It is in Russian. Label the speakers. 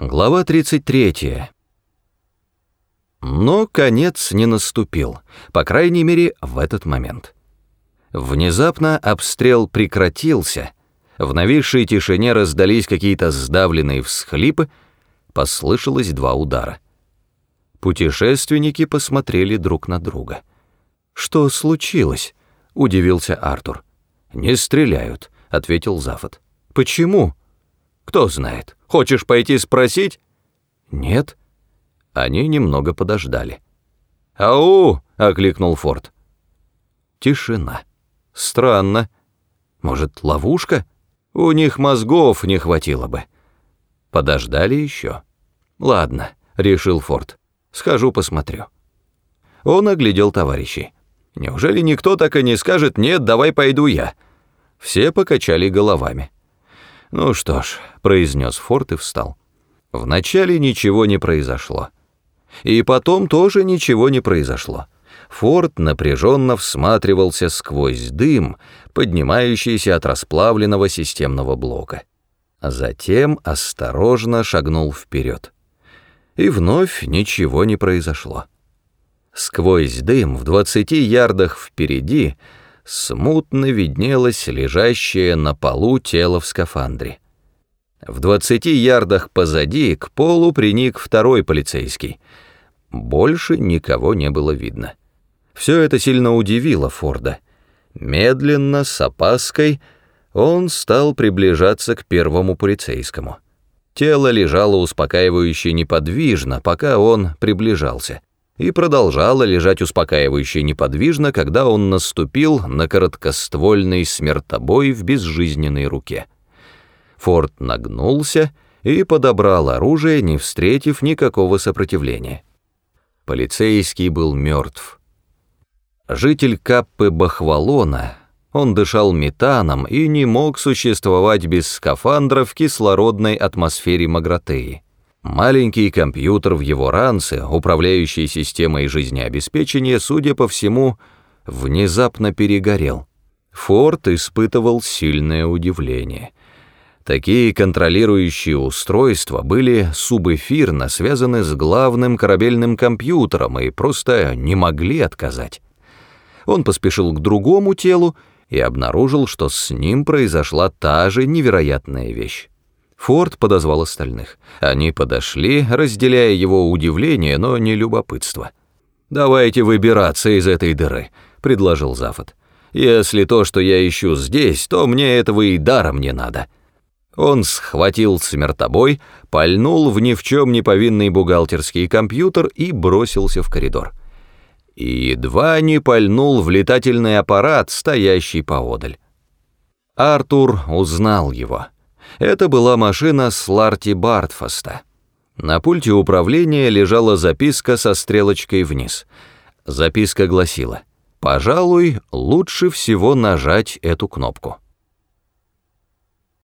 Speaker 1: Глава 33. Но конец не наступил, по крайней мере, в этот момент. Внезапно обстрел прекратился, в нависшей тишине раздались какие-то сдавленные всхлипы, послышалось два удара. Путешественники посмотрели друг на друга. «Что случилось?» — удивился Артур. «Не стреляют», — ответил Зафот. «Почему?» «Кто знает». Хочешь пойти спросить?» «Нет». Они немного подождали. «Ау!» — окликнул Форд. Тишина. Странно. Может, ловушка? У них мозгов не хватило бы. Подождали еще. «Ладно», — решил Форд. «Схожу посмотрю». Он оглядел товарищей. «Неужели никто так и не скажет, нет, давай пойду я?» Все покачали головами. «Ну что ж», — произнес Форд и встал. Вначале ничего не произошло. И потом тоже ничего не произошло. Форд напряженно всматривался сквозь дым, поднимающийся от расплавленного системного блока. Затем осторожно шагнул вперед. И вновь ничего не произошло. Сквозь дым в двадцати ярдах впереди смутно виднелось лежащее на полу тело в скафандре. В двадцати ярдах позади к полу приник второй полицейский. Больше никого не было видно. Все это сильно удивило Форда. Медленно, с опаской, он стал приближаться к первому полицейскому. Тело лежало успокаивающе неподвижно, пока он приближался и продолжала лежать успокаивающе неподвижно, когда он наступил на короткоствольный смертобой в безжизненной руке. Форд нагнулся и подобрал оружие, не встретив никакого сопротивления. Полицейский был мертв. Житель Каппы Бахвалона, он дышал метаном и не мог существовать без скафандра в кислородной атмосфере Магратеи. Маленький компьютер в его ранце, управляющий системой жизнеобеспечения, судя по всему, внезапно перегорел. Форд испытывал сильное удивление. Такие контролирующие устройства были субэфирно связаны с главным корабельным компьютером и просто не могли отказать. Он поспешил к другому телу и обнаружил, что с ним произошла та же невероятная вещь. Форд подозвал остальных. Они подошли, разделяя его удивление, но не любопытство. «Давайте выбираться из этой дыры», — предложил Зафот. «Если то, что я ищу здесь, то мне этого и даром не надо». Он схватил смертобой, пальнул в ни в чем не повинный бухгалтерский компьютер и бросился в коридор. И едва не пальнул в летательный аппарат, стоящий поодаль. Артур узнал его. Это была машина Сларти Бартфаста. На пульте управления лежала записка со стрелочкой вниз. Записка гласила «Пожалуй, лучше всего нажать эту кнопку».